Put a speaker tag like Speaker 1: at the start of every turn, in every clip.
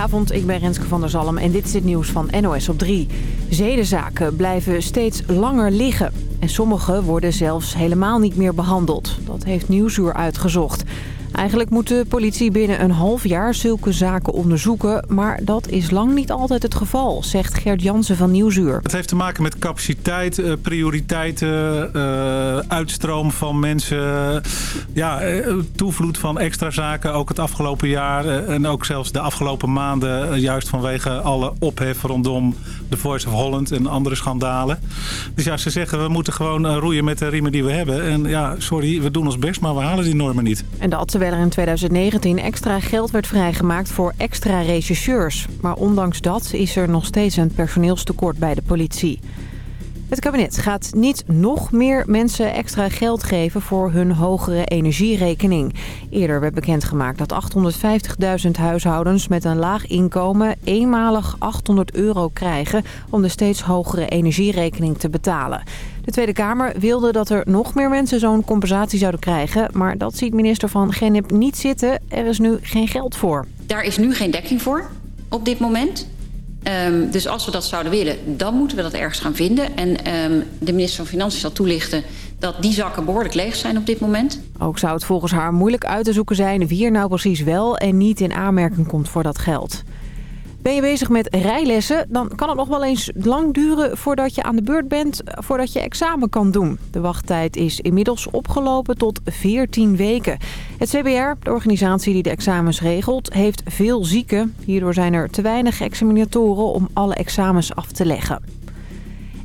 Speaker 1: Goedenavond, ik ben Renske van der Zalm en dit is het nieuws van NOS op 3. Zedenzaken blijven steeds langer liggen. En sommige worden zelfs helemaal niet meer behandeld. Dat heeft Nieuwsuur uitgezocht. Eigenlijk moet de politie binnen een half jaar zulke zaken onderzoeken. Maar dat is lang niet altijd het geval, zegt Gert Jansen van Nieuwsuur.
Speaker 2: Het heeft te maken met capaciteit, eh, prioriteiten, uh, uitstroom van mensen. Ja, uh, toevloed van extra zaken, ook het afgelopen jaar. en ook zelfs de afgelopen maanden, juist vanwege alle ophef rondom The Voice of Holland en andere schandalen. Dus ja, ze zeggen we moeten gewoon roeien met de riemen die we hebben. En ja, sorry, we doen ons best, maar we halen die normen niet.
Speaker 1: En dat terwijl er in 2019 extra geld werd vrijgemaakt voor extra rechercheurs. Maar ondanks dat is er nog steeds een personeelstekort bij de politie. Het kabinet gaat niet nog meer mensen extra geld geven voor hun hogere energierekening. Eerder werd bekendgemaakt dat 850.000 huishoudens met een laag inkomen eenmalig 800 euro krijgen om de steeds hogere energierekening te betalen. De Tweede Kamer wilde dat er nog meer mensen zo'n compensatie zouden krijgen. Maar dat ziet minister van Genep niet zitten. Er is nu geen geld voor.
Speaker 3: Daar is nu geen dekking voor op dit moment. Um, dus als we dat zouden willen, dan moeten we dat ergens gaan vinden. En um, de minister van Financiën zal toelichten dat die zakken behoorlijk leeg zijn op dit moment.
Speaker 1: Ook zou het volgens haar moeilijk uit te zoeken zijn wie er nou precies wel en niet in aanmerking komt voor dat geld. Ben je bezig met rijlessen, dan kan het nog wel eens lang duren voordat je aan de beurt bent, voordat je examen kan doen. De wachttijd is inmiddels opgelopen tot 14 weken. Het CBR, de organisatie die de examens regelt, heeft veel zieken. Hierdoor zijn er te weinig examinatoren om alle examens af te leggen.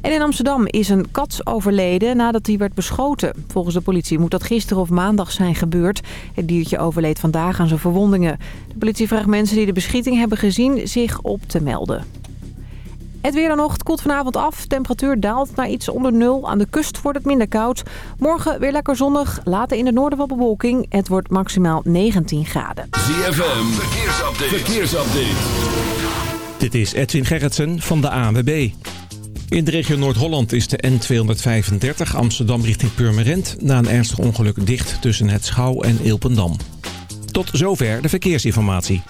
Speaker 1: En in Amsterdam is een kat overleden nadat hij werd beschoten. Volgens de politie moet dat gisteren of maandag zijn gebeurd. Het diertje overleed vandaag aan zijn verwondingen. De politie vraagt mensen die de beschieting hebben gezien zich op te melden. Het weer dan nog. Het koelt vanavond af. Temperatuur daalt naar iets onder nul. Aan de kust wordt het minder koud. Morgen weer lekker zonnig. Later in het noorden wat bewolking. Het wordt maximaal 19 graden.
Speaker 4: ZFM. Verkeersupdate. Verkeersupdate. Dit is Edwin Gerritsen van de ANWB. In de regio Noord-Holland is de N235 Amsterdam richting Purmerend... na een ernstig ongeluk dicht tussen het Schouw en Ilpendam. Tot zover de verkeersinformatie.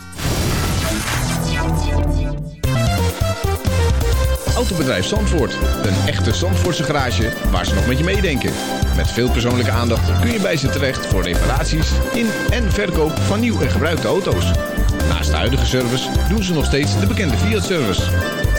Speaker 5: Autobedrijf Zandvoort. Een echte Zandvoortse garage waar ze nog met je meedenken. Met veel persoonlijke aandacht kun je bij ze terecht... voor reparaties in en verkoop van nieuw en gebruikte auto's. Naast de huidige service doen ze nog steeds de bekende Fiat-service...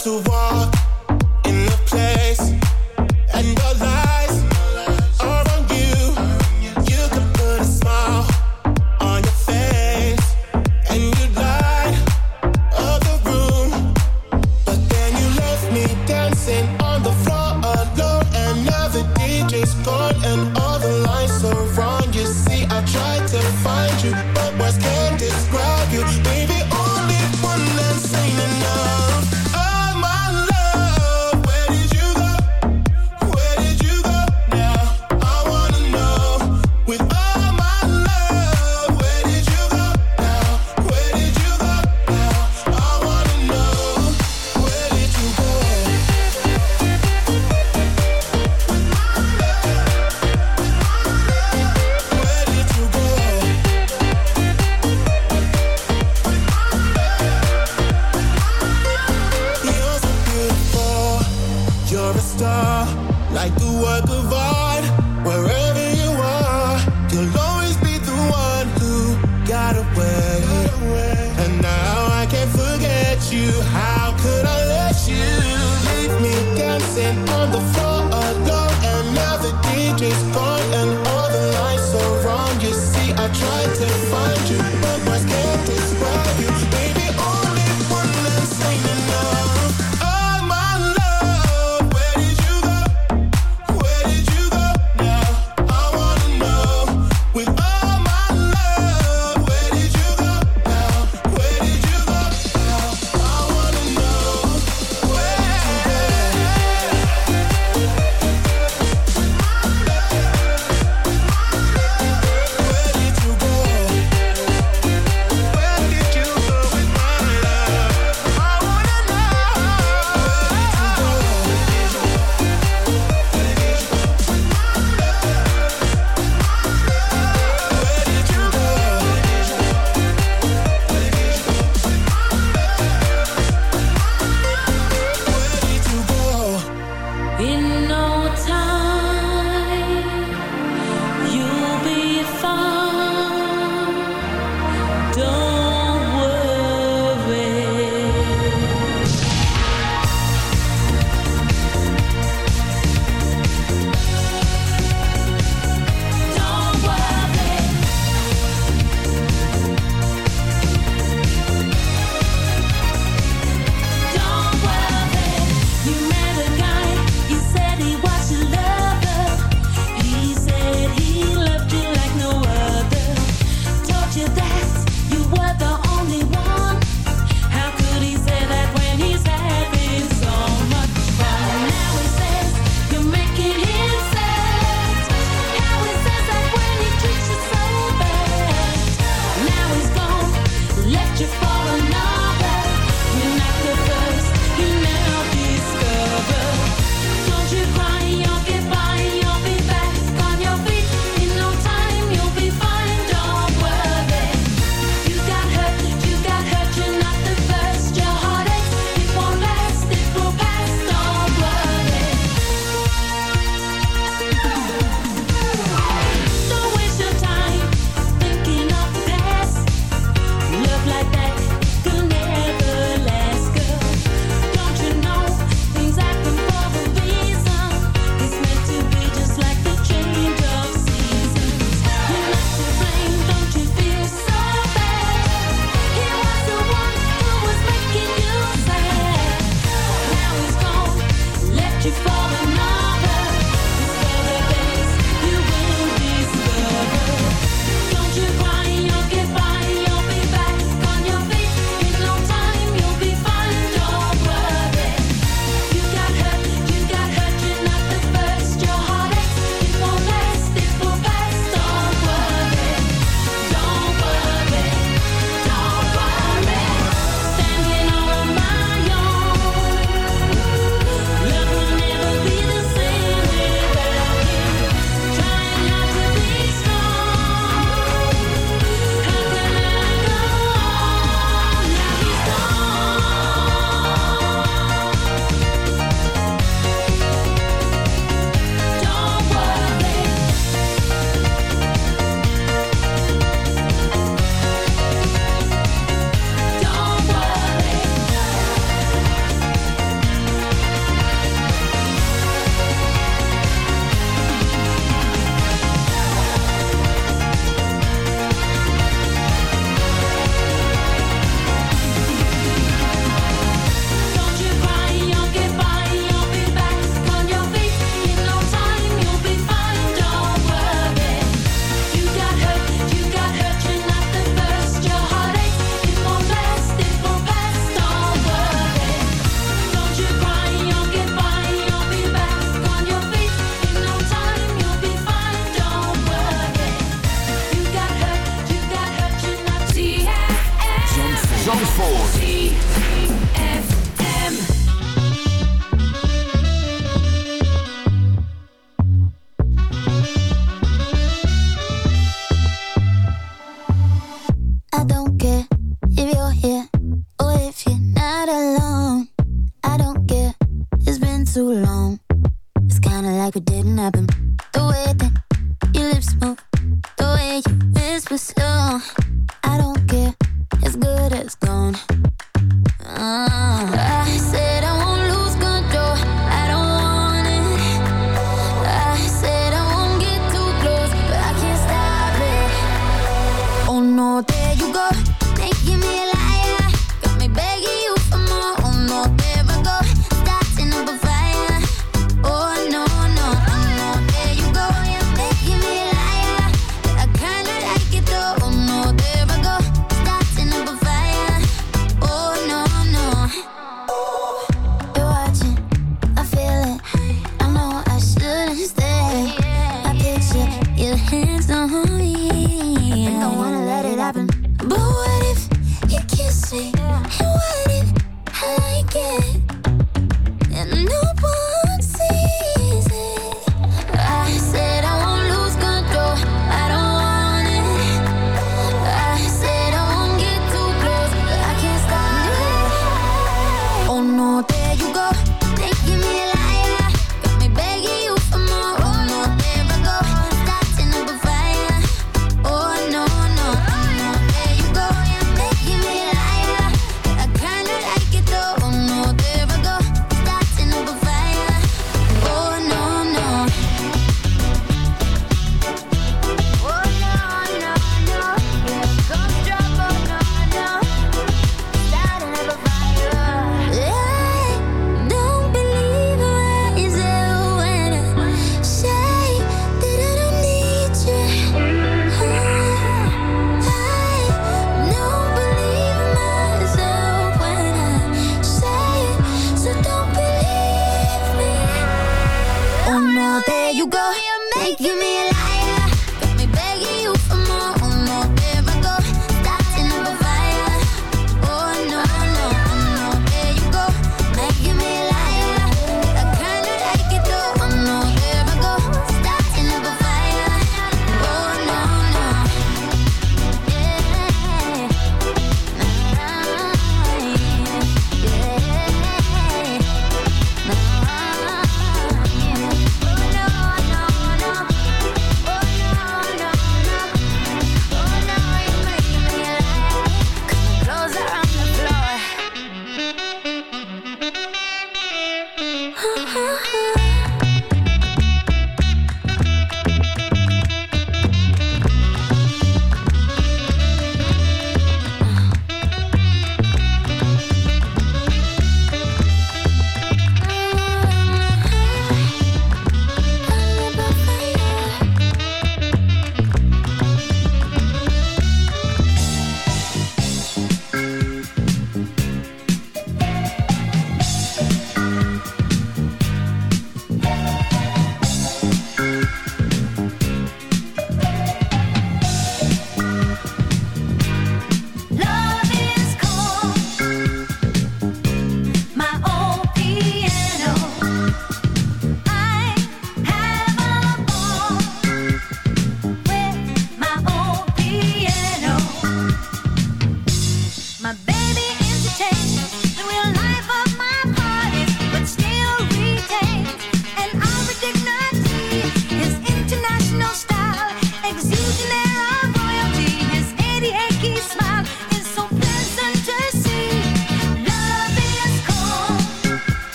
Speaker 6: To walk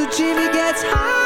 Speaker 7: so Jimmy gets high.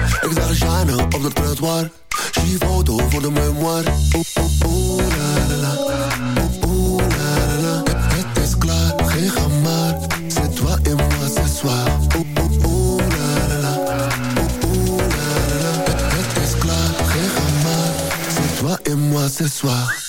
Speaker 8: Ik zag een shine op dat trottoir. Zie foto voor de memoir. Oeh, oeh, oeh, la, la, Oeh, oeh, la, la, Het, is klaar, geen gemaar. C'est toi et moi ce soir. Oeh, oeh, oeh, la, la, Oeh, oeh, la, la, Het, is klaar, geen gemaar. C'est toi et moi ce soir.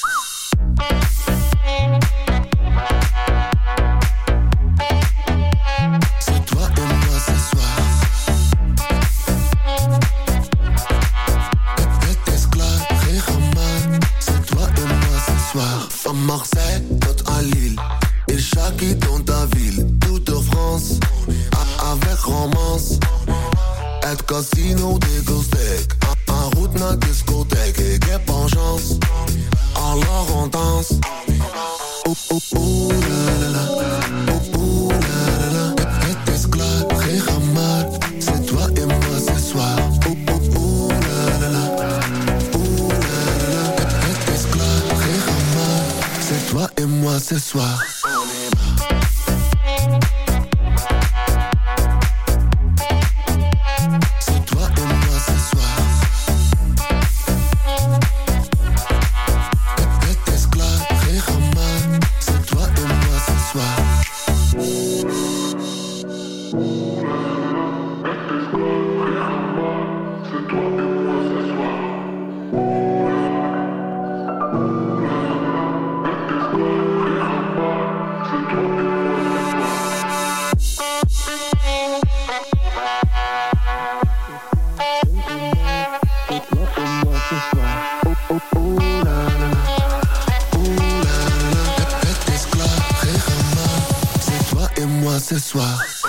Speaker 8: Ce soir.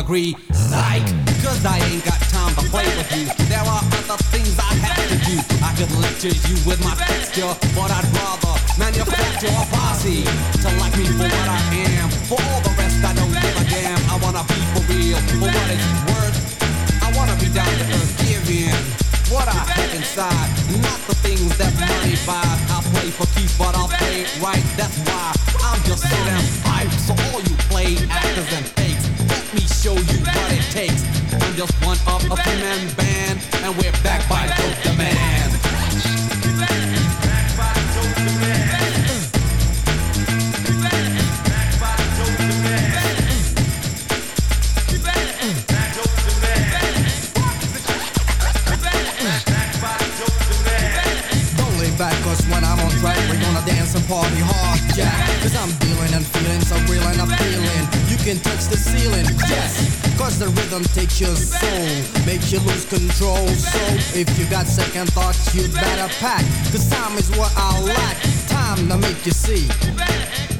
Speaker 9: Agree. Second thoughts, you'd better pack. Cause time is what I lack. Time to make you see.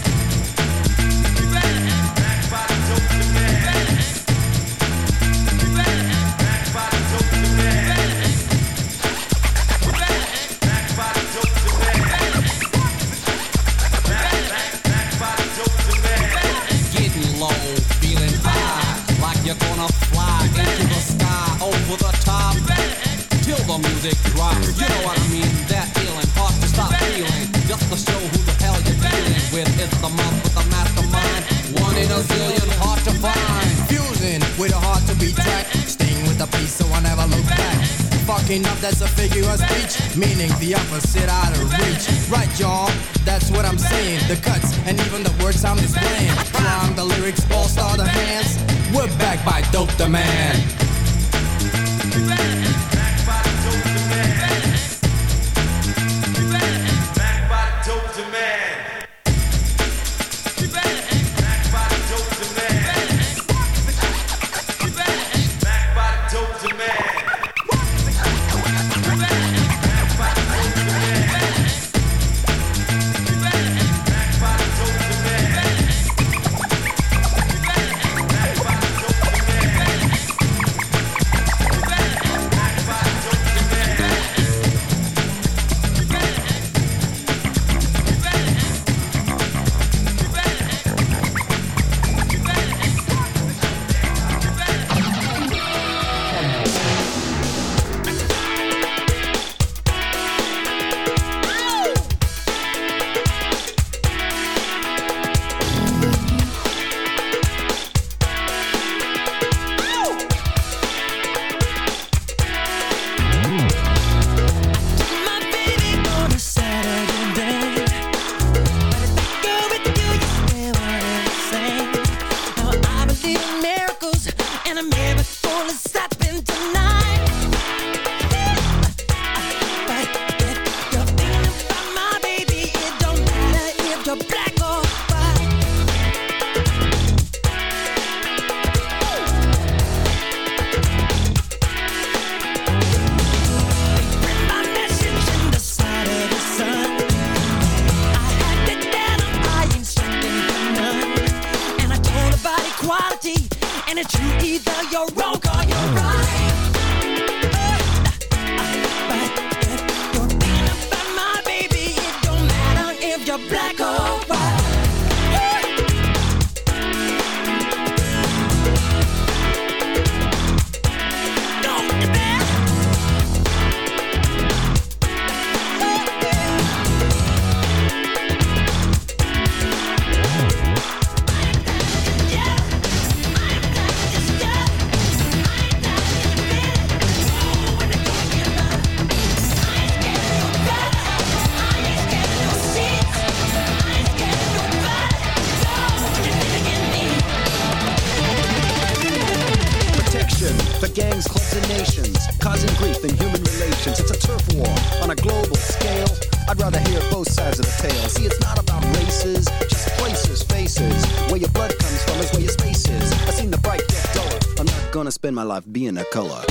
Speaker 9: It's the month with the mastermind. One in a zillion, hard to find. Fusing with a heart to be tracked. Staying with a piece, so I never look back. Fucking up, that's a figure of speech. Meaning the opposite out of reach. Right, y'all, that's what I'm saying. The cuts and even the words I'm displaying. Rhyme, the lyrics, all star the hands. We're back by Dope the Man.
Speaker 10: Spend my life being a color.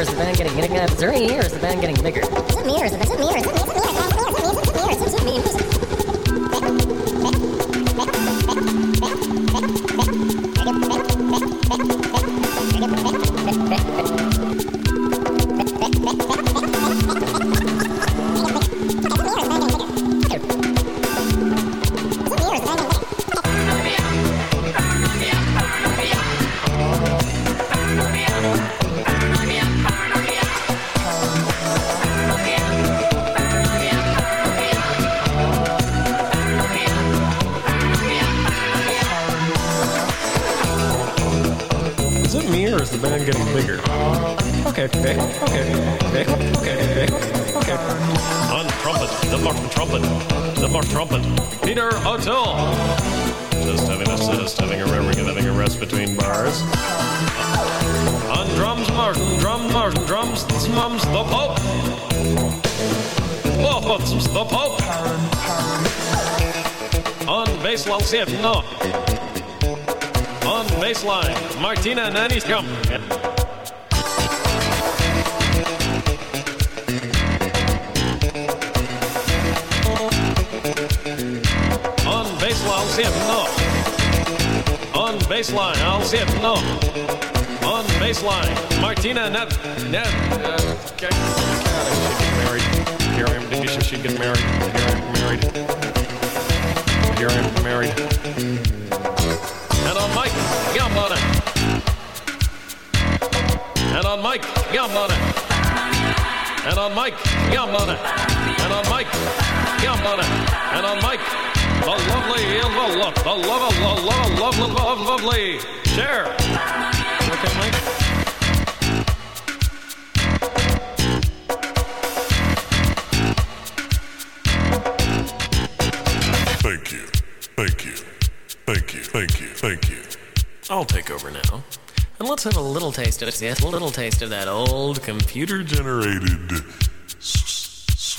Speaker 6: years, the
Speaker 11: band getting, bigger. 30 years, getting bigger. Is it me or is the it me or is it me?
Speaker 12: Regina Nanny's come.
Speaker 13: On baseline, I'll zip, no. On baseline, I'll zip, no. On baseline, Martina Nev. Nev. Uh, okay. She She. Mike, Gambona. And on Mike, Gambona. And on Mike, the lovely, the love, the love, the love, love, love, love, lovely. Share. Okay, Mike.
Speaker 14: Thank you. Thank you. Thank you. Thank you. Thank you.
Speaker 15: I'll take over now. And let's have a little taste of it. Yes, a little taste of that old computer
Speaker 14: Generated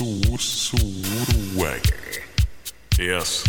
Speaker 14: Sur, sur, wagon.
Speaker 13: Yes.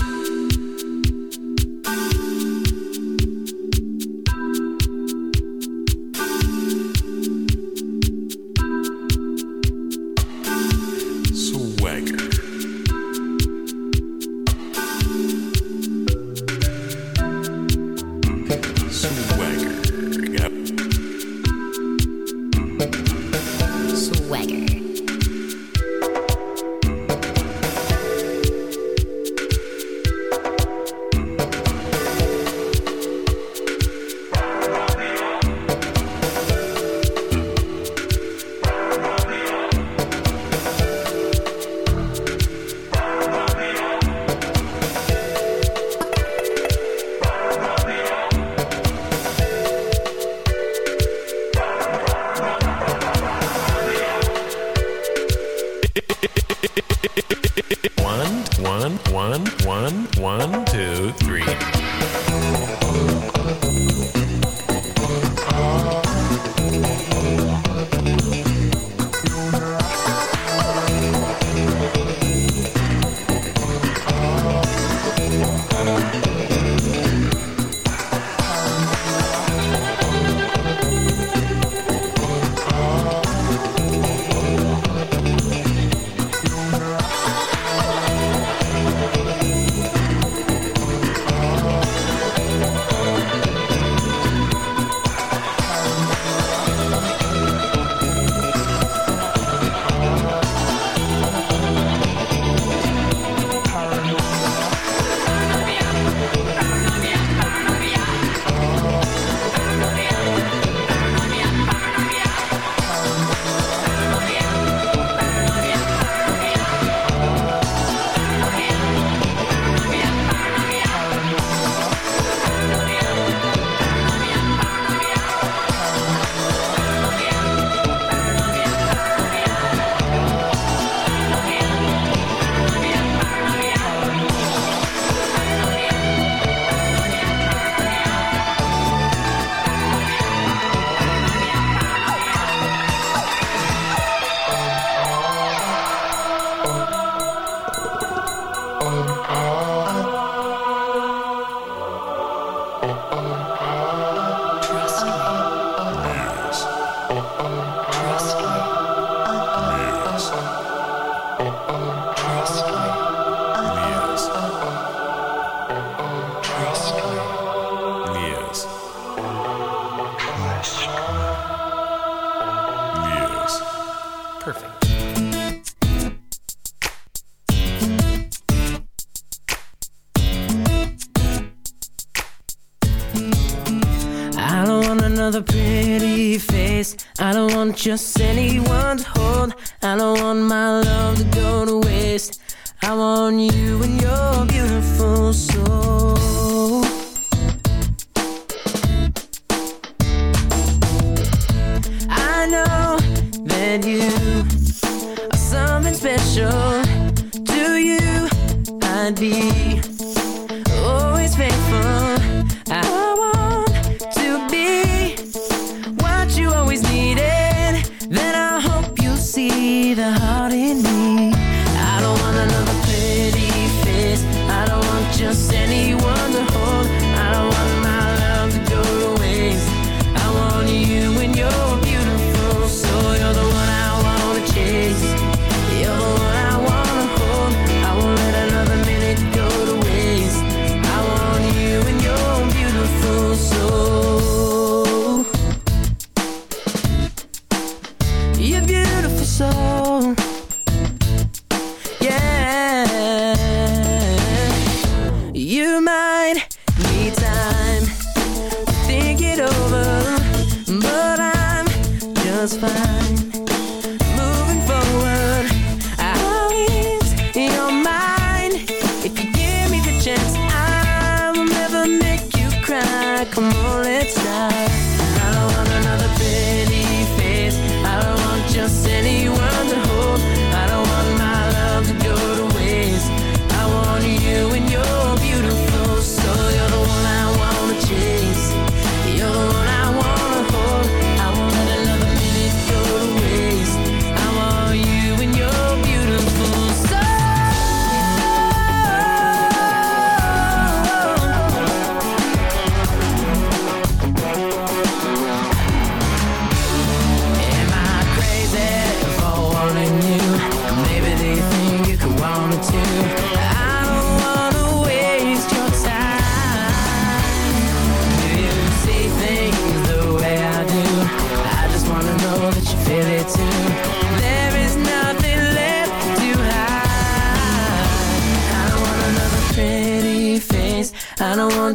Speaker 16: Just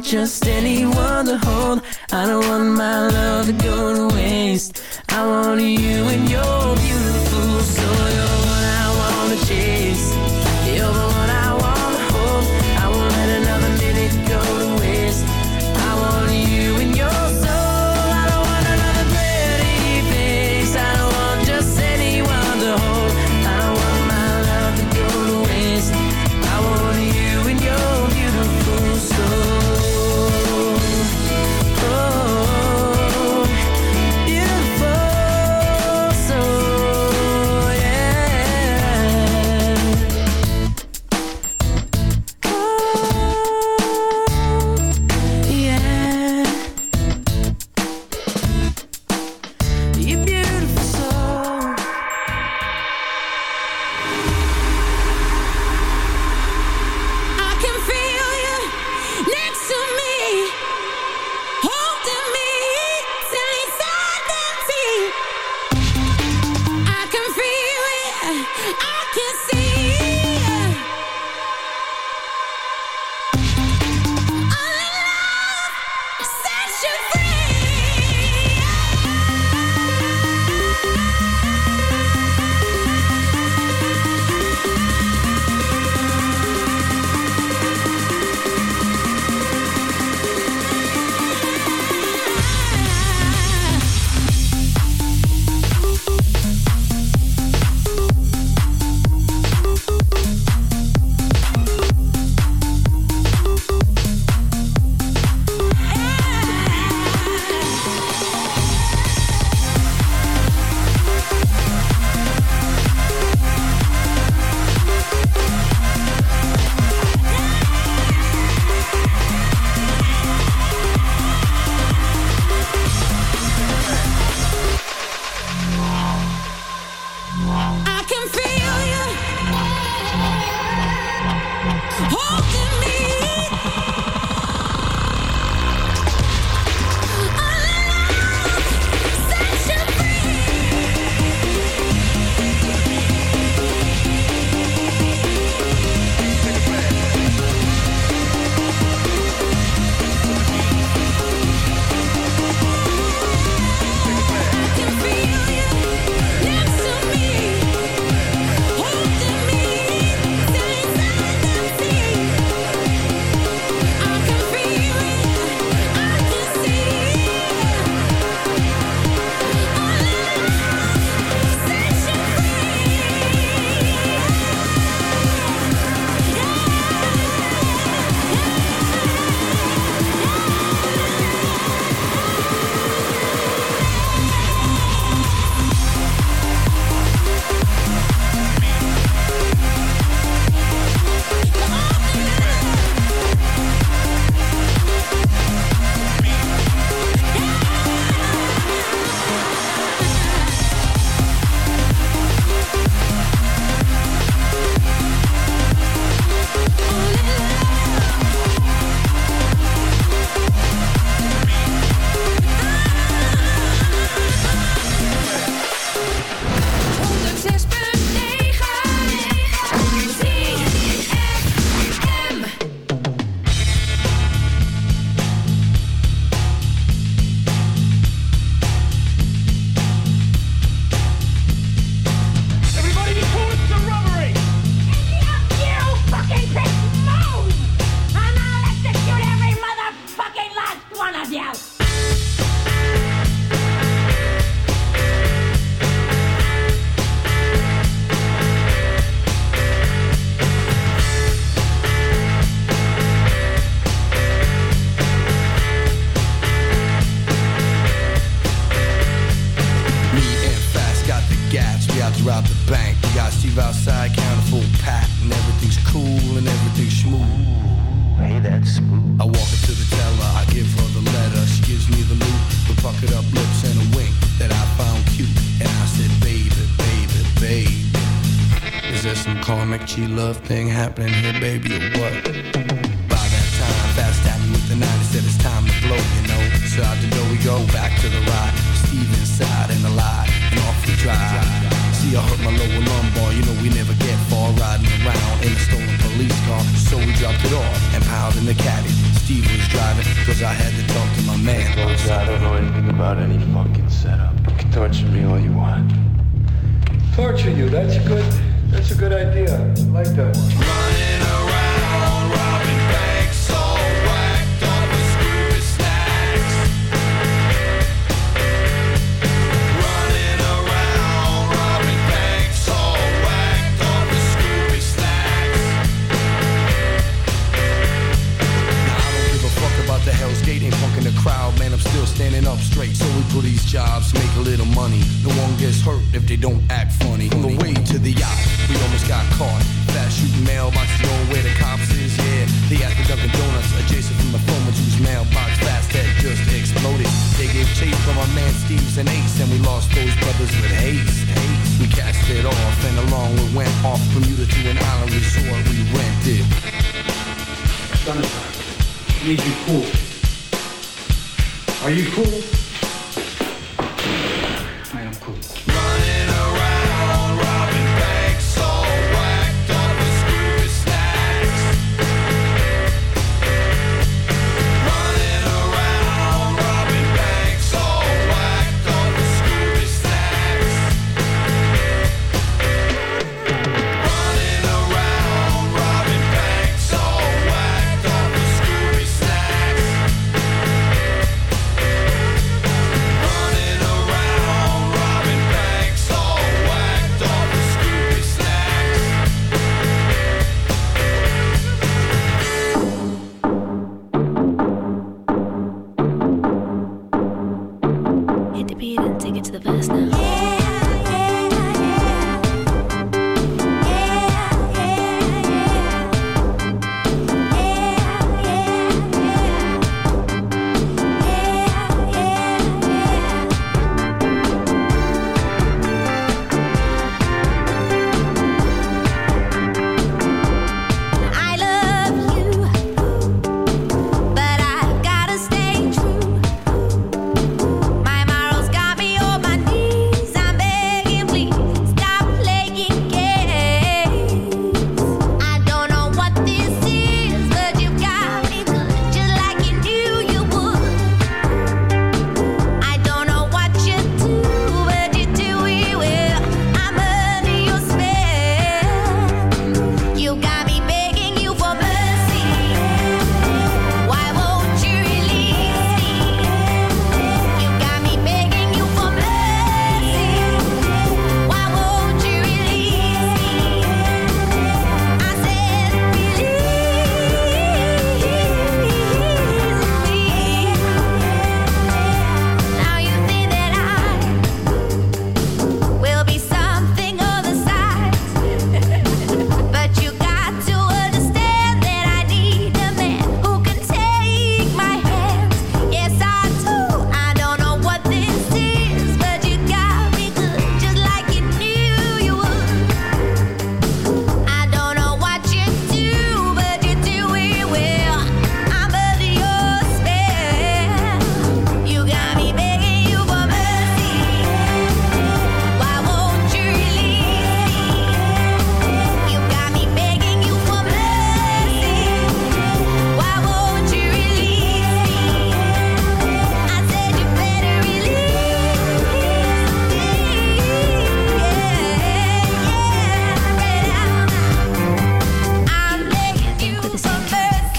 Speaker 16: just anyone to hold.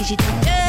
Speaker 17: she
Speaker 18: took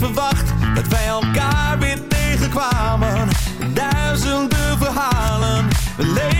Speaker 18: verwacht dat wij elkaar weer tegenkwamen. Duizenden verhalen, leven